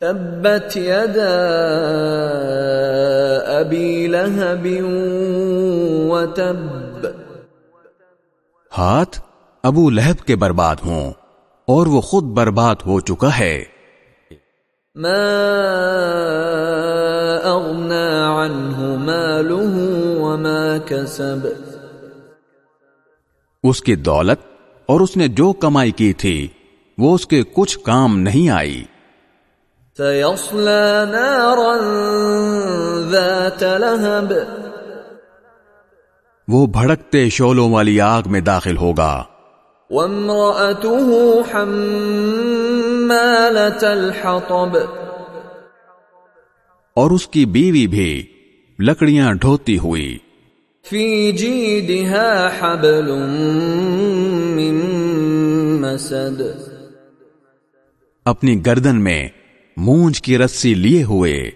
تبت یدا ابی لہب وتب ہاتھ ابو لہب کے برباد ہوں اور وہ خود برباد ہو چکا ہے۔ ما اغنا عنہ ماله وما کسب اس کی دولت اور اس نے جو کمائی کی تھی وہ اس کے کچھ کام نہیں آئی۔ سيصلى نارا ذات لهب۔ وہ بھڑکتے شولوں والی آگ میں داخل ہوگا۔ وامرأته حمالة الحطب۔ اور اس کی بیوی بھی لکڑیاں ڈھوتی ہوئی۔ في جيدها حبل من مسد۔ اپنی گردن میں مونج کی رسی لیے ہوئے۔